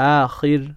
آخر